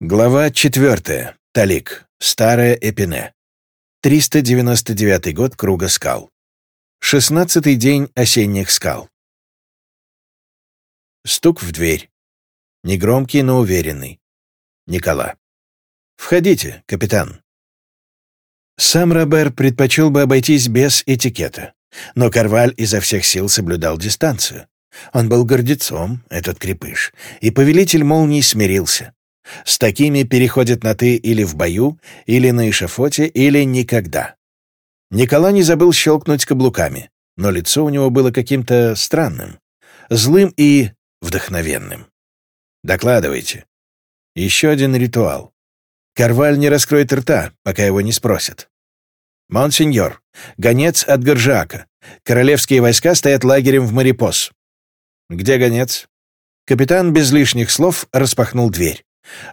Глава 4. Талик. Старая Эпине. 399 год Круга скал. 16 день осенних скал. Стук в дверь. Негромкий, но уверенный. Никола. «Входите, капитан». Сам Робер предпочел бы обойтись без этикета, но Карваль изо всех сил соблюдал дистанцию. Он был гордецом, этот крепыш, и повелитель молний смирился. С такими переходят на «ты» или в бою, или на эшафоте, или никогда. Никола не забыл щелкнуть каблуками, но лицо у него было каким-то странным, злым и вдохновенным. «Докладывайте». Еще один ритуал. Карваль не раскроет рта, пока его не спросят. «Монсеньор, гонец от Горжака. Королевские войска стоят лагерем в Марипос». «Где гонец?» Капитан без лишних слов распахнул дверь.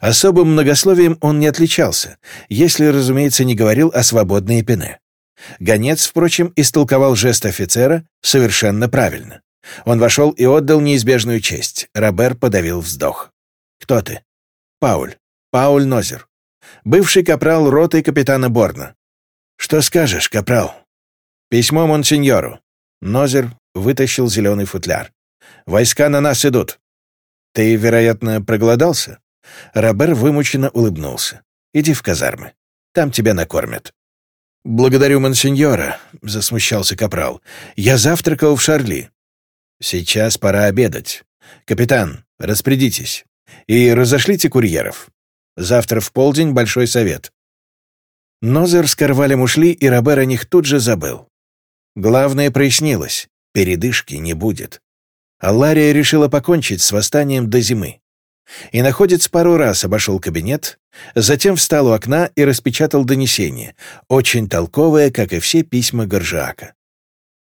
Особым многословием он не отличался, если, разумеется, не говорил о свободной пене. Гонец, впрочем, истолковал жест офицера совершенно правильно. Он вошел и отдал неизбежную честь. Робер подавил вздох. «Кто ты?» «Пауль. Пауль Нозер. Бывший капрал роты капитана Борна». «Что скажешь, капрал?» «Письмо монсеньору». Нозер вытащил зеленый футляр. «Войска на нас идут». «Ты, вероятно, проголодался?» Робер вымученно улыбнулся. «Иди в казармы. Там тебя накормят». «Благодарю монсеньора», — засмущался капрал. «Я завтракал в Шарли». «Сейчас пора обедать. Капитан, распорядитесь. И разошлите курьеров. Завтра в полдень большой совет». Нозер с Карвалем ушли, и Робер о них тут же забыл. Главное прояснилось — передышки не будет. Аллария решила покончить с восстанием до зимы. И находец пару раз обошел кабинет, затем встал у окна и распечатал донесение, очень толковое, как и все письма Горжака.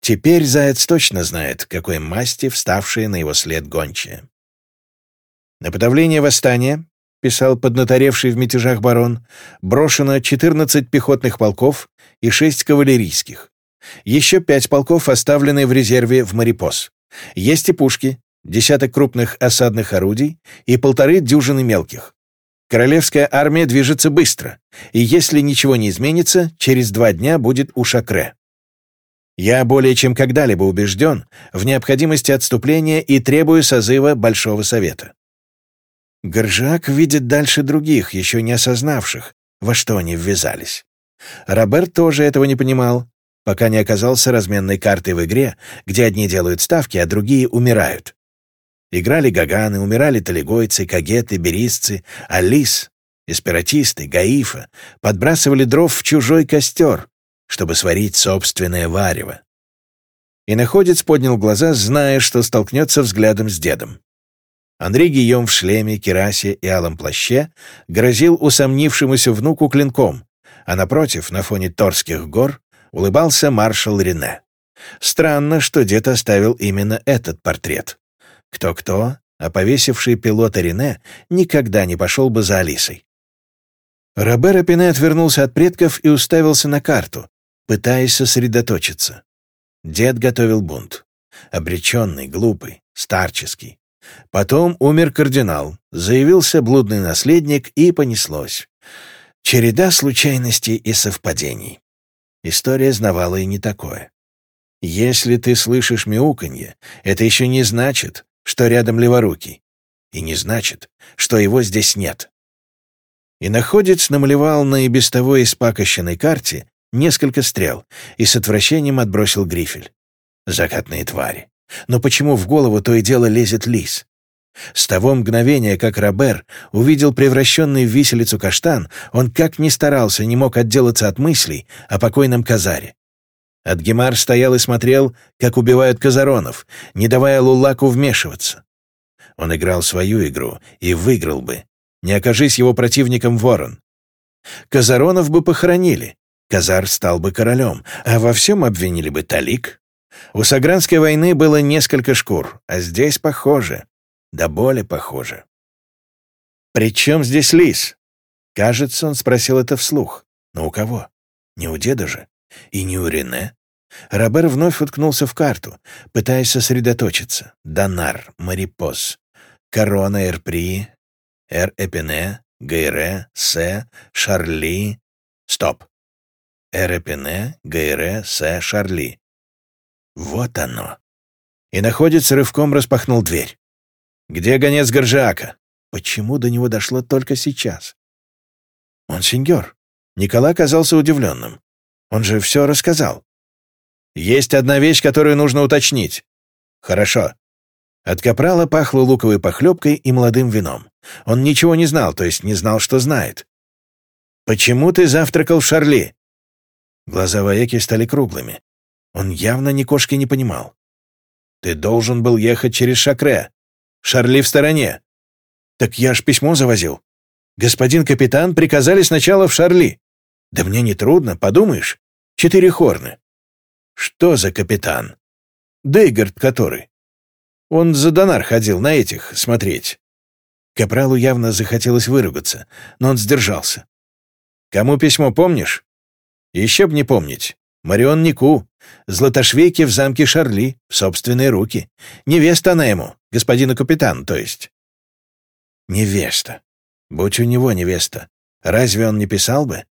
Теперь Заяц точно знает, какой масти вставшие на его след гончие. На подавление восстания, писал поднаторевший в мятежах барон, брошено 14 пехотных полков и 6 кавалерийских. Еще пять полков оставлены в резерве в Марипос. Есть и пушки, десяток крупных осадных орудий и полторы дюжины мелких. Королевская армия движется быстро, и если ничего не изменится, через два дня будет у Шакре. Я более чем когда-либо убежден в необходимости отступления и требую созыва Большого Совета. Горжак видит дальше других, еще не осознавших, во что они ввязались. Роберт тоже этого не понимал, пока не оказался разменной картой в игре, где одни делают ставки, а другие умирают. Играли гаганы, умирали талигойцы, кагеты, берисцы, алис, эспиратисты, гаифа, подбрасывали дров в чужой костер, чтобы сварить собственное варево. И находец поднял глаза, зная, что столкнется взглядом с дедом. Андрей Гийом в шлеме, керасе и алом плаще грозил усомнившемуся внуку клинком, а напротив, на фоне Торских гор, улыбался маршал Рене. Странно, что дед оставил именно этот портрет. Кто-кто, а повесивший пилота Рене никогда не пошел бы за Алисой. Робер Пине отвернулся от предков и уставился на карту, пытаясь сосредоточиться. Дед готовил бунт. Обреченный, глупый, старческий. Потом умер кардинал, заявился блудный наследник и понеслось. Череда случайностей и совпадений. История знавала и не такое. Если ты слышишь мяуканье, это еще не значит, что рядом леворукий. И не значит, что его здесь нет. И находец намалевал на и без того испакощенной карте несколько стрел и с отвращением отбросил грифель. Закатные твари. Но почему в голову то и дело лезет лис? С того мгновения, как Робер увидел превращенный в виселицу каштан, он как ни старался, не мог отделаться от мыслей о покойном Казаре. Адгемар стоял и смотрел, как убивают казаронов, не давая Лулаку вмешиваться. Он играл свою игру и выиграл бы, не окажись его противником ворон. Казаронов бы похоронили, Казар стал бы королем, а во всем обвинили бы Талик. У Сагранской войны было несколько шкур, а здесь похоже, да более похоже. «При чем здесь лис?» Кажется, он спросил это вслух. Но у кого? Не у деда же. И не у Рене. Робер вновь уткнулся в карту, пытаясь сосредоточиться. Донар, Марипос, Корона Эрпри, Эр-Эпене, Гайре, Се, Шарли... Стоп. Эрепене, Гайре, Се, Шарли. Вот оно. И находится рывком распахнул дверь. «Где гонец Горжиака?» Почему до него дошло только сейчас? Он сеньор. Николай казался удивленным. Он же все рассказал. Есть одна вещь, которую нужно уточнить. Хорошо. От капрала пахло луковой похлебкой и молодым вином. Он ничего не знал, то есть не знал, что знает. «Почему ты завтракал в Шарли?» Глаза вояки стали круглыми. Он явно ни кошки не понимал. «Ты должен был ехать через Шакре. Шарли в стороне». «Так я ж письмо завозил. Господин капитан приказали сначала в Шарли. Да мне не трудно, подумаешь. Четыре хорны». «Что за капитан?» «Дейгард который. Он за Донар ходил на этих смотреть». Капралу явно захотелось выругаться, но он сдержался. «Кому письмо помнишь?» «Еще б не помнить. Марион Нику, Златошвейки в замке Шарли, в собственные руки. Невеста она ему, господину капитану, то есть». «Невеста. Будь у него невеста. Разве он не писал бы?»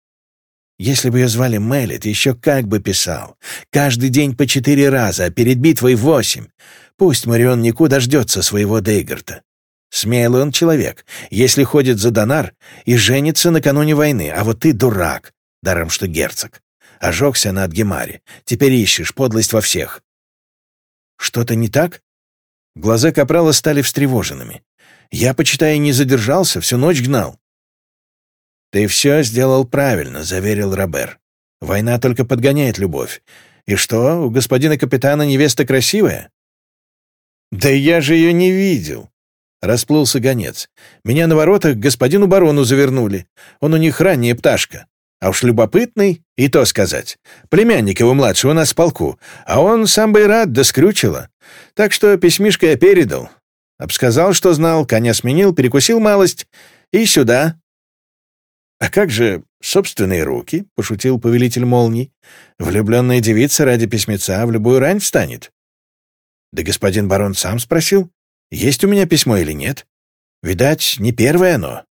Если бы ее звали Мелит, еще как бы писал. Каждый день по четыре раза, а перед битвой восемь. Пусть Марион Нику дождется своего Дейгарта. Смелый он человек, если ходит за Донар и женится накануне войны, а вот ты дурак, даром что герцог. Ожегся на Адгемаре, теперь ищешь подлость во всех. Что-то не так? Глаза Капрала стали встревоженными. Я, почитая, не задержался, всю ночь гнал. «Ты все сделал правильно», — заверил Робер. «Война только подгоняет любовь. И что, у господина капитана невеста красивая?» «Да я же ее не видел», — расплылся гонец. «Меня на воротах к господину барону завернули. Он у них ранняя пташка. А уж любопытный, и то сказать. Племянник его младший у нас в полку, а он сам бы и рад, да скрючило. Так что письмишко я передал. Обсказал, что знал, коня сменил, перекусил малость. И сюда». «А как же собственные руки?» — пошутил повелитель молний. «Влюбленная девица ради письмеца в любую рань встанет». Да господин барон сам спросил, есть у меня письмо или нет. Видать, не первое оно.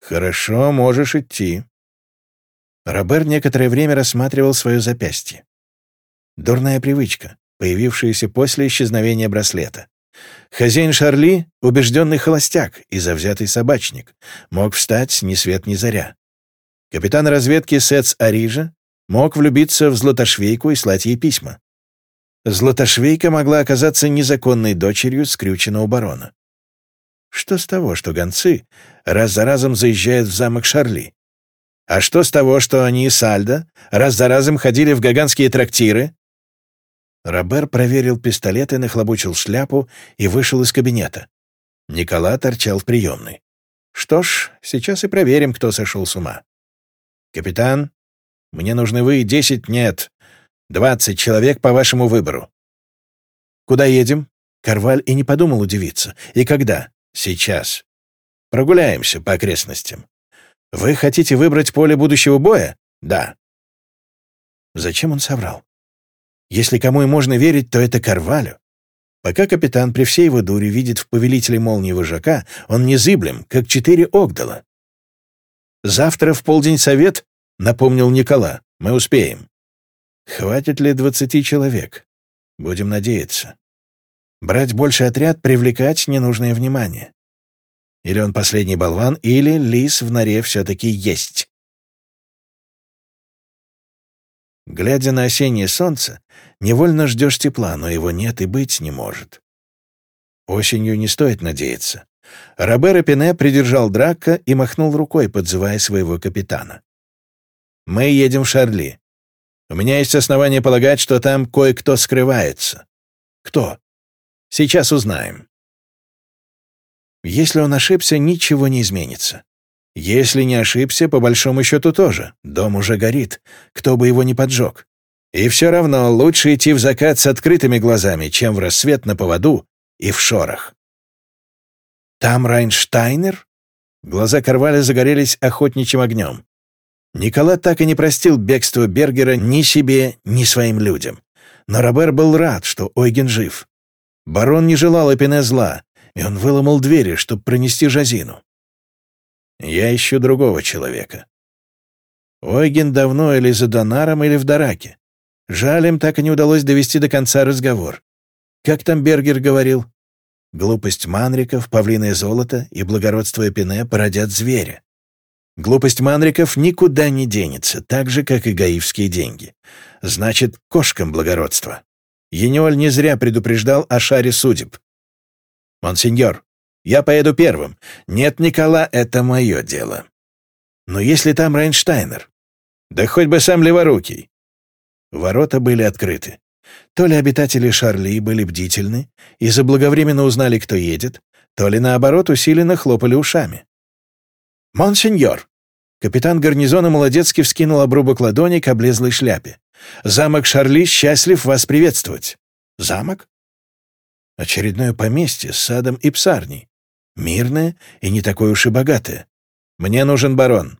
Хорошо, можешь идти. Робер некоторое время рассматривал свое запястье. Дурная привычка, появившаяся после исчезновения браслета. Хозяин Шарли — убежденный холостяк и завзятый собачник, мог встать ни свет ни заря. Капитан разведки Сец Арижа мог влюбиться в Златошвейку и слать ей письма. Златошвейка могла оказаться незаконной дочерью скрюченного барона. Что с того, что гонцы раз за разом заезжают в замок Шарли? А что с того, что они и Сальдо раз за разом ходили в гаганские трактиры? Робер проверил пистолет и нахлобучил шляпу и вышел из кабинета. Никола торчал в приемной. Что ж, сейчас и проверим, кто сошел с ума. «Капитан, мне нужны вы десять, нет, Двадцать человек по вашему выбору. Куда едем? Карваль и не подумал удивиться. И когда? Сейчас. Прогуляемся по окрестностям. Вы хотите выбрать поле будущего боя? Да. Зачем он соврал? Если кому и можно верить, то это Карвалю. Пока капитан при всей его дуре видит в повелителе молнии вожака, он незыблем, как четыре Огдала. «Завтра в полдень совет», — напомнил Никола, — «мы успеем». Хватит ли двадцати человек? Будем надеяться. Брать больше отряд, привлекать ненужное внимание. Или он последний болван, или лис в норе все-таки есть. Глядя на осеннее солнце, невольно ждешь тепла, но его нет и быть не может. Осенью не стоит надеяться. Робер Пене придержал Драка и махнул рукой, подзывая своего капитана. «Мы едем в Шарли. У меня есть основания полагать, что там кое-кто скрывается. Кто? Сейчас узнаем. Если он ошибся, ничего не изменится. Если не ошибся, по большому счету тоже. Дом уже горит. Кто бы его не поджег. И все равно лучше идти в закат с открытыми глазами, чем в рассвет на поводу и в шорох. Там Райнштайнер? Глаза Карваля загорелись охотничьим огнем. Никола так и не простил бегство Бергера ни себе, ни своим людям. Но Робер был рад, что Ойген жив. Барон не желал Эпине зла, и он выломал двери, чтобы пронести Жазину. Я ищу другого человека. Ойген давно или за Донаром, или в Дараке. Жаль, им так и не удалось довести до конца разговор. Как там Бергер говорил? Глупость манриков, павлиное золото и благородство Эпине породят зверя. Глупость манриков никуда не денется, так же, как и гаивские деньги. Значит, кошкам благородство. Ениоль не зря предупреждал о шаре судеб. «Монсеньор, я поеду первым. Нет, Никола, это мое дело. Но если там Рейнштайнер? Да хоть бы сам Леворукий». Ворота были открыты. То ли обитатели Шарли были бдительны и заблаговременно узнали, кто едет, то ли, наоборот, усиленно хлопали ушами. «Монсеньор!» Капитан гарнизона молодецки вскинул обрубок ладони к облезлой шляпе. «Замок Шарли счастлив вас приветствовать». «Замок?» «Очередное поместье с садом и псарней. Мирное и не такое уж и богатое. Мне нужен барон».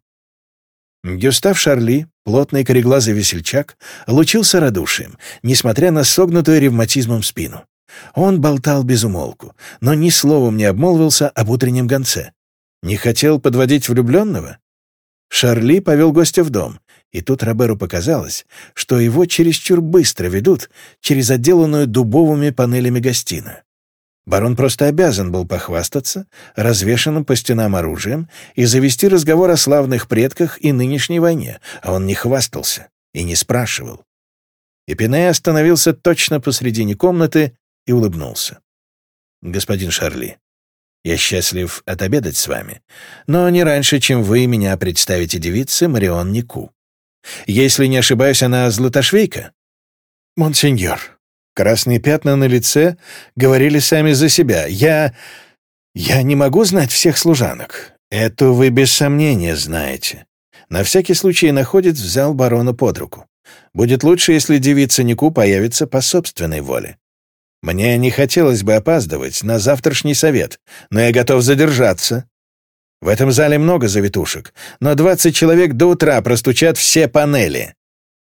Гюстав Шарли, плотный кореглазый весельчак, лучился радушием, несмотря на согнутую ревматизмом спину. Он болтал без умолку, но ни словом не обмолвился об утреннем гонце. Не хотел подводить влюбленного? Шарли повел гостя в дом, и тут Роберу показалось, что его чересчур быстро ведут через отделанную дубовыми панелями гостиную. Барон просто обязан был похвастаться развешанным по стенам оружием и завести разговор о славных предках и нынешней войне, а он не хвастался и не спрашивал. Эпиней остановился точно посредине комнаты и улыбнулся. «Господин Шарли, я счастлив отобедать с вами, но не раньше, чем вы меня представите девице Марион Нику. Если не ошибаюсь, она златошвейка? Монсеньор. Красные пятна на лице говорили сами за себя. Я... я не могу знать всех служанок. Это вы без сомнения знаете. На всякий случай находит взял барона под руку. Будет лучше, если девица Нику появится по собственной воле. Мне не хотелось бы опаздывать на завтрашний совет, но я готов задержаться. В этом зале много завитушек, но двадцать человек до утра простучат все панели».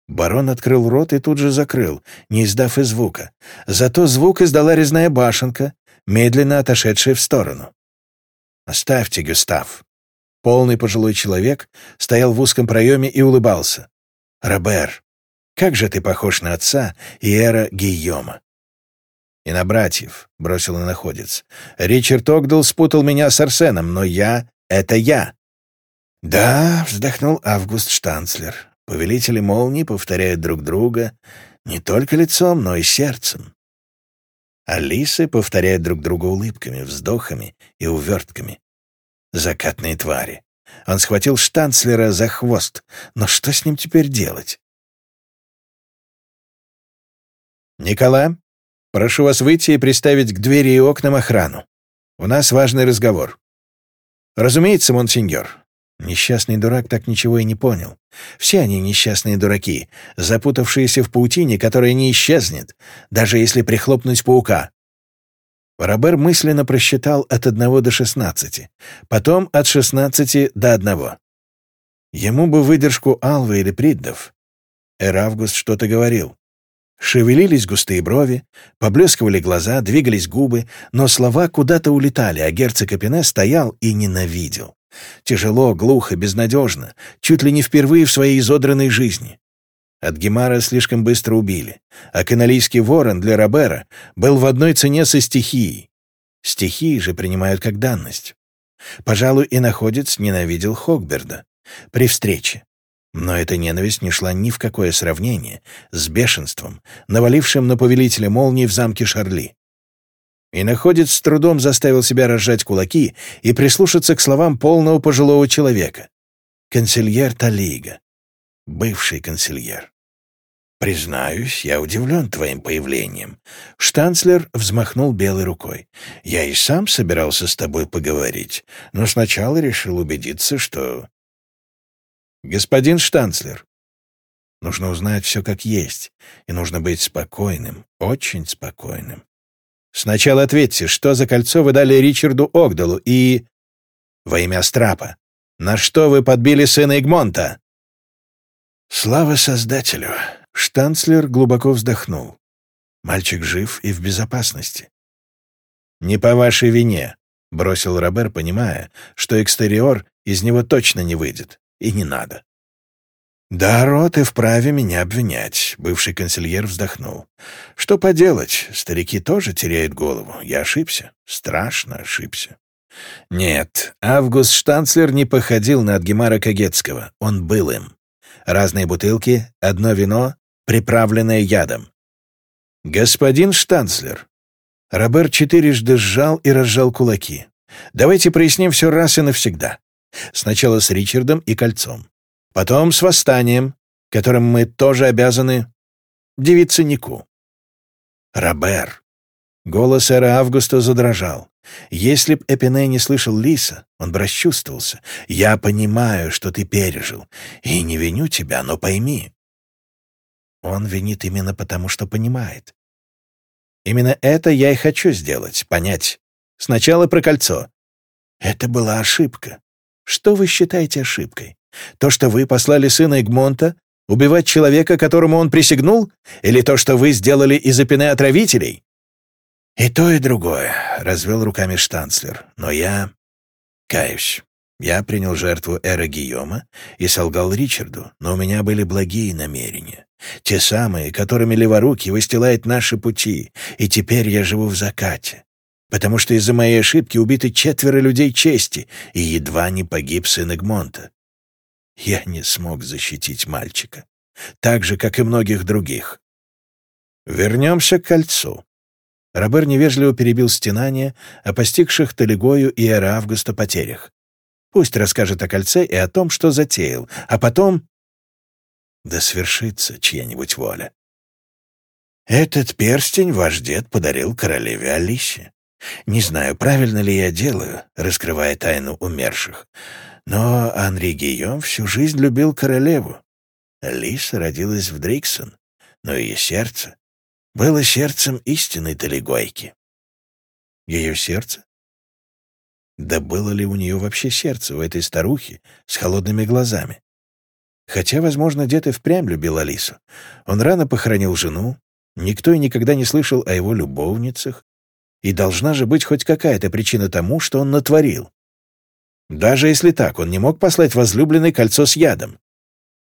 Барон открыл рот и тут же закрыл, не издав и звука. Зато звук издала резная башенка, медленно отошедшая в сторону. «Оставьте, Гюстав». Полный пожилой человек стоял в узком проеме и улыбался. «Робер, как же ты похож на отца Иера Гийома. «И на братьев», — бросил находец. «Ричард Огдал спутал меня с Арсеном, но я — это я». «Да», — вздохнул Август Штанцлер. «Повелители молнии повторяют друг друга не только лицом, но и сердцем. Алисы повторяют друг друга улыбками, вздохами и увертками. Закатные твари. Он схватил Штанцлера за хвост, но что с ним теперь делать? «Никола, Прошу вас выйти и приставить к двери и окнам охрану. У нас важный разговор». «Разумеется, монсеньор». Несчастный дурак так ничего и не понял. Все они несчастные дураки, запутавшиеся в паутине, которая не исчезнет, даже если прихлопнуть паука. Робер мысленно просчитал от одного до шестнадцати, потом от шестнадцати до одного. Ему бы выдержку Алвы или Приддов. Эр Август что-то говорил. Шевелились густые брови, поблескивали глаза, двигались губы, но слова куда-то улетали, а герцог Капине стоял и ненавидел. Тяжело, глухо, безнадежно, чуть ли не впервые в своей изодранной жизни. От Гемара слишком быстро убили, а каналийский ворон для Робера был в одной цене со стихией. Стихии же принимают как данность. Пожалуй, и находец ненавидел Хогберда. При встрече. Но эта ненависть не шла ни в какое сравнение с бешенством, навалившим на повелителя молнии в замке Шарли. И находец с трудом заставил себя разжать кулаки и прислушаться к словам полного пожилого человека. Консильер Талига. Бывший консильер. «Признаюсь, я удивлен твоим появлением». Штанцлер взмахнул белой рукой. «Я и сам собирался с тобой поговорить, но сначала решил убедиться, что «Господин Штанцлер, нужно узнать все как есть, и нужно быть спокойным, очень спокойным. Сначала ответьте, что за кольцо вы дали Ричарду Огдалу и... Во имя Страпа. На что вы подбили сына Игмонта?» «Слава Создателю!» Штанцлер глубоко вздохнул. «Мальчик жив и в безопасности». «Не по вашей вине», — бросил Робер, понимая, что экстериор из него точно не выйдет. И не надо. «Да, Рот, и вправе меня обвинять», — бывший консильер вздохнул. «Что поделать, старики тоже теряют голову. Я ошибся, страшно ошибся». Нет, Август Штанцлер не походил на Адгемара Кагетского, он был им. Разные бутылки, одно вино, приправленное ядом. «Господин Штанцлер». Роберт четырежды сжал и разжал кулаки. «Давайте проясним все раз и навсегда. Сначала с Ричардом и кольцом. Потом с восстанием, которым мы тоже обязаны девице Нику. Робер. Голос эра Августа задрожал. Если б Эпине не слышал Лиса, он бы расчувствовался. «Я понимаю, что ты пережил, и не виню тебя, но пойми». Он винит именно потому, что понимает. Именно это я и хочу сделать, понять. Сначала про кольцо. Это была ошибка. Что вы считаете ошибкой? То, что вы послали сына Эгмонта убивать человека, которому он присягнул? Или то, что вы сделали из Эпине отравителей? «И то, и другое», — развел руками штанцлер. «Но я... каюсь. Я принял жертву Эра Гийома и солгал Ричарду, но у меня были благие намерения. Те самые, которыми леворуки выстилает наши пути, и теперь я живу в закате. Потому что из-за моей ошибки убиты четверо людей чести, и едва не погиб сын Эгмонта. Я не смог защитить мальчика, так же, как и многих других. Вернемся к кольцу. Робер невежливо перебил стенание о постигших Талигою и Эра Августа потерях. Пусть расскажет о кольце и о том, что затеял, а потом... Да свершится чья-нибудь воля. Этот перстень ваш дед подарил королеве Алисе. Не знаю, правильно ли я делаю, раскрывая тайну умерших, но Анри Гийом всю жизнь любил королеву. Алиса родилась в Дриксон, но ее сердце было сердцем истинной Талигойки. Ее сердце? Да было ли у нее вообще сердце, у этой старухи с холодными глазами? Хотя, возможно, дед и впрямь любил Алису. Он рано похоронил жену, никто и никогда не слышал о его любовницах, и должна же быть хоть какая-то причина тому, что он натворил. Даже если так, он не мог послать возлюбленной кольцо с ядом.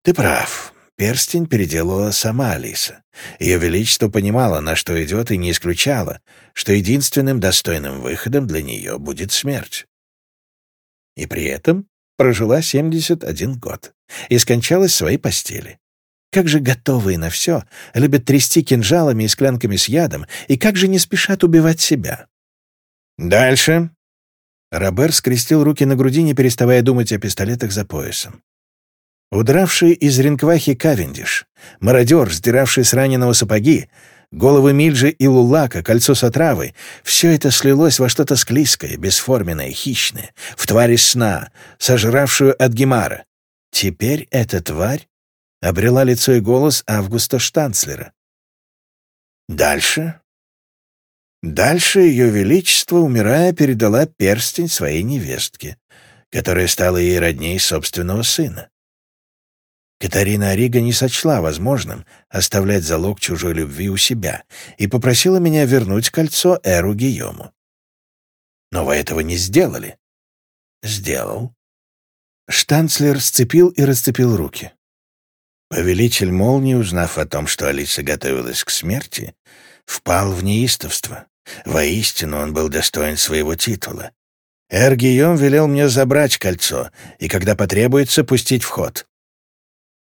Ты прав. Перстень переделала сама Алиса. Ее Величество понимало, на что идет, и не исключало, что единственным достойным выходом для нее будет смерть. И при этом прожила 71 год и скончалась в своей постели. Как же готовые на все, любят трясти кинжалами и склянками с ядом, и как же не спешат убивать себя. Дальше. Робер скрестил руки на груди, не переставая думать о пистолетах за поясом. Удравший из ринквахи Кавендиш, мародер, сдиравший с раненого сапоги, головы Мильджи и Лулака, кольцо с отравой — все это слилось во что-то склизкое, бесформенное, хищное, в тварь сна, сожравшую от Гемара. Теперь эта тварь обрела лицо и голос Августа Штанцлера. Дальше? Дальше Ее Величество, умирая, передала перстень своей невестке, которая стала ей родней собственного сына. Катарина Орига не сочла возможным оставлять залог чужой любви у себя и попросила меня вернуть кольцо Эру Гийому. Но вы этого не сделали. Сделал. Штанцлер сцепил и расцепил руки. Повелитель молнии, узнав о том, что Алиса готовилась к смерти, впал в неистовство. Воистину он был достоин своего титула. Эр Гийом велел мне забрать кольцо и, когда потребуется, пустить в ход.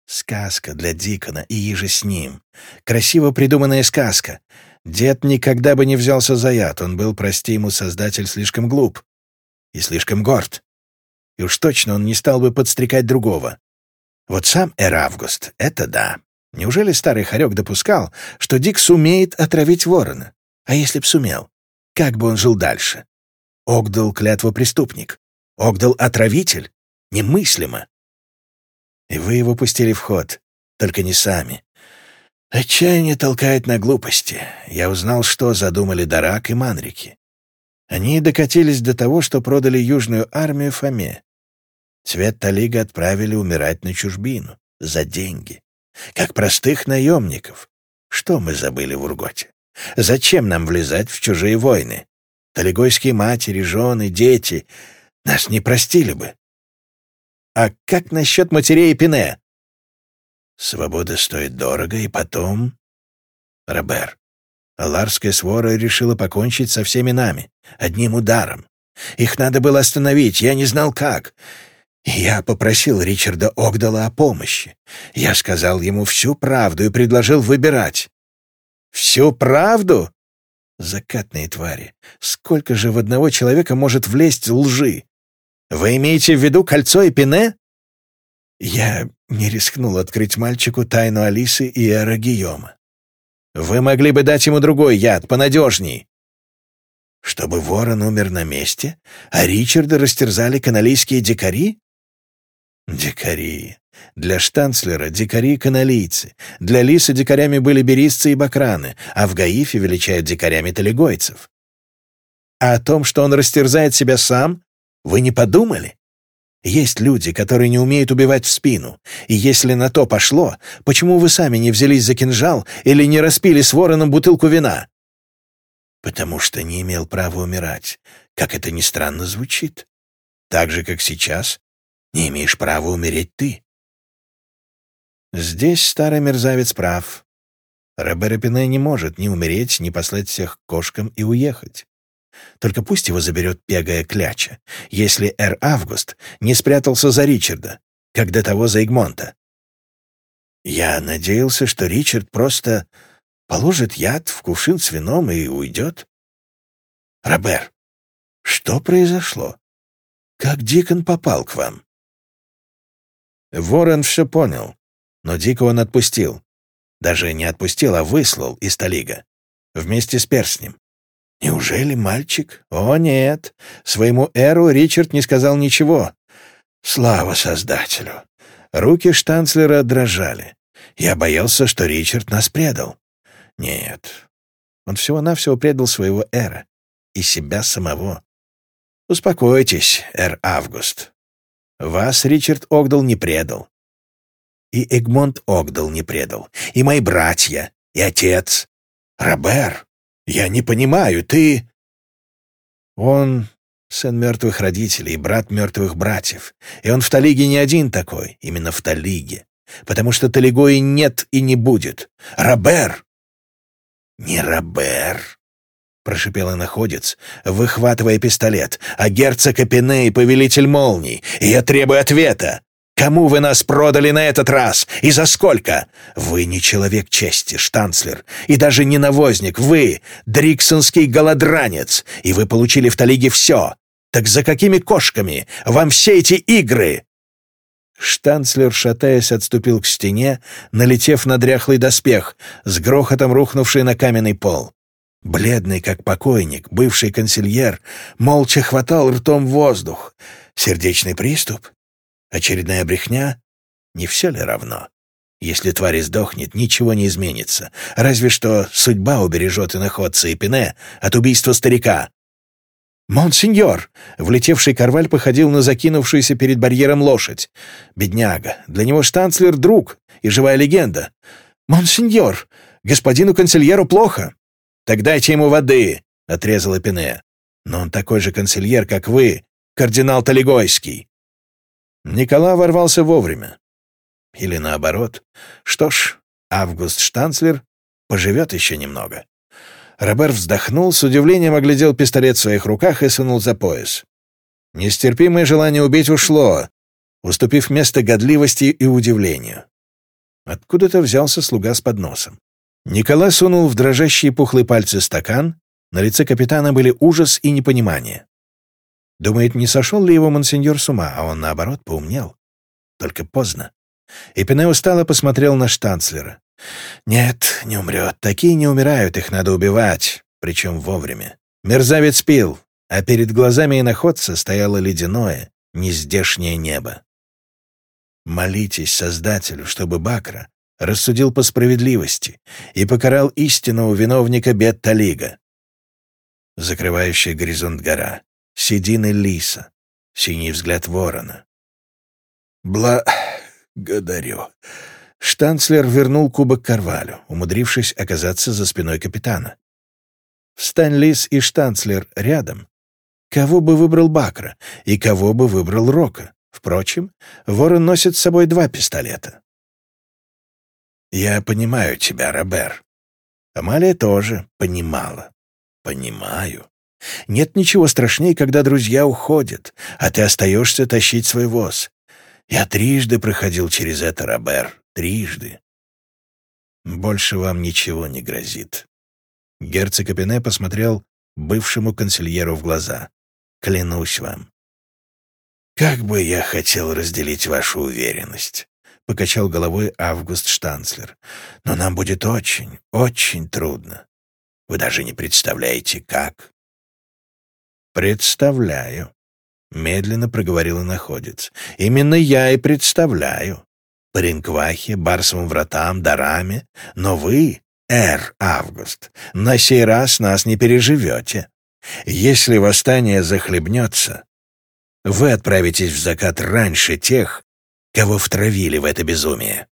Сказка для Дикона и иже с ним. Красиво придуманная сказка. Дед никогда бы не взялся за яд, он был, прости ему, создатель, слишком глуп и слишком горд. И уж точно он не стал бы подстрекать другого. Вот сам Эр Август — это да. Неужели старый хорек допускал, что Дик сумеет отравить ворона? А если б сумел? Как бы он жил дальше? Огдал — клятва преступник. Огдал — отравитель? Немыслимо. И вы его пустили в ход, только не сами. Отчаяние толкает на глупости. Я узнал, что задумали Дарак и Манрики. Они докатились до того, что продали Южную армию Фоме. Цвет Талига отправили умирать на чужбину. За деньги. Как простых наемников. Что мы забыли в Урготе? Зачем нам влезать в чужие войны? Талигойские матери, жены, дети нас не простили бы. А как насчет матерей Пине? Свобода стоит дорого, и потом... Робер, Аларская свора решила покончить со всеми нами, одним ударом. Их надо было остановить, я не знал как. Я попросил Ричарда Огдала о помощи. Я сказал ему всю правду и предложил выбирать. «Всю правду?» Закатные твари. Сколько же в одного человека может влезть лжи? Вы имеете в виду кольцо и пене? Я не рискнул открыть мальчику тайну Алисы и Эра Гийома. Вы могли бы дать ему другой яд, понадежней. Чтобы ворон умер на месте, а Ричарда растерзали каналийские дикари? Дикари. Для штанцлера дикари — каналийцы. Для лиса дикарями были берисцы и бакраны, а в Гаифе величают дикарями талигойцев. А о том, что он растерзает себя сам, вы не подумали? Есть люди, которые не умеют убивать в спину, и если на то пошло, почему вы сами не взялись за кинжал или не распили с вороном бутылку вина? Потому что не имел права умирать, как это ни странно звучит. Так же, как сейчас, не имеешь права умереть ты. Здесь старый мерзавец прав. Робер Пине не может ни умереть, ни послать всех кошкам и уехать. Только пусть его заберет пегая кляча, если Эр Август не спрятался за Ричарда, как до того за Игмонта. Я надеялся, что Ричард просто положит яд в кувшин с вином и уйдет. Робер, что произошло? Как Дикон попал к вам? Ворон все понял. Но Дика он отпустил. Даже не отпустил, а выслал из Талига. Вместе с перстнем. Неужели мальчик? О, нет. Своему Эру Ричард не сказал ничего. Слава Создателю. Руки штанцлера дрожали. Я боялся, что Ричард нас предал. Нет. Он всего-навсего предал своего Эра. И себя самого. Успокойтесь, Эр Август. Вас Ричард Огдал не предал. И Эгмонт Огдал не предал. И мои братья, и отец. Робер, я не понимаю, ты... Он сын мертвых родителей, брат мертвых братьев. И он в Талиге не один такой, именно в Талиге. Потому что Талигои нет и не будет. Робер! Не Робер, — прошипел находец, выхватывая пистолет, а герцог Эпиней — повелитель молний, и я требую ответа. Кому вы нас продали на этот раз? И за сколько? Вы не человек чести, штанцлер, и даже не навозник. Вы — дриксонский голодранец, и вы получили в Талиге все. Так за какими кошками вам все эти игры?» Штанцлер, шатаясь, отступил к стене, налетев на дряхлый доспех, с грохотом рухнувший на каменный пол. Бледный, как покойник, бывший консильер, молча хватал ртом воздух. Сердечный приступ? Очередная брехня? Не все ли равно? Если тварь сдохнет, ничего не изменится. Разве что судьба убережет иноходца и Пине от убийства старика. «Монсеньор!» — влетевший Карваль походил на закинувшуюся перед барьером лошадь. «Бедняга! Для него штанцлер — друг и живая легенда!» «Монсеньор! Господину консильеру плохо!» «Так дайте ему воды!» — отрезала Пине. «Но он такой же консильер, как вы, кардинал Талигойский!» Никола ворвался вовремя. Или наоборот. Что ж, Август Штанцлер поживет еще немного. Робер вздохнул, с удивлением оглядел пистолет в своих руках и сунул за пояс. Нестерпимое желание убить ушло, уступив место годливости и удивлению. Откуда-то взялся слуга с подносом. Никола сунул в дрожащие пухлые пальцы стакан, на лице капитана были ужас и непонимание. Думает, не сошел ли его монсеньор с ума, а он, наоборот, поумнел. Только поздно. И Пене устало посмотрел на штанцлера. «Нет, не умрет. Такие не умирают, их надо убивать, причем вовремя. Мерзавец пил, а перед глазами иноходца стояло ледяное, нездешнее небо. Молитесь Создателю, чтобы Бакра рассудил по справедливости и покарал истинного виновника бед Талига. Закрывающая горизонт гора, седины лиса, синий взгляд ворона. «Благодарю». Штанцлер вернул кубок Карвалю, умудрившись оказаться за спиной капитана. Встань Лис и Штанцлер рядом. Кого бы выбрал Бакра и кого бы выбрал Рока? Впрочем, ворон носит с собой два пистолета. «Я понимаю тебя, Робер». Амалия тоже понимала. «Понимаю. Нет ничего страшнее, когда друзья уходят, а ты остаешься тащить свой воз. Я трижды проходил через это, Робер, трижды. Больше вам ничего не грозит». Герцог Капине посмотрел бывшему консильеру в глаза. «Клянусь вам, «Как бы я хотел разделить вашу уверенность», — покачал головой Август Штанцлер. «Но нам будет очень, очень трудно. Вы даже не представляете, как». «Представляю», — медленно проговорил находец. «Именно я и представляю. По Ринквахе, Барсовым вратам, Дараме. Но вы, Эр Август, на сей раз нас не переживете. Если восстание захлебнется, вы отправитесь в закат раньше тех, кого втравили в это безумие.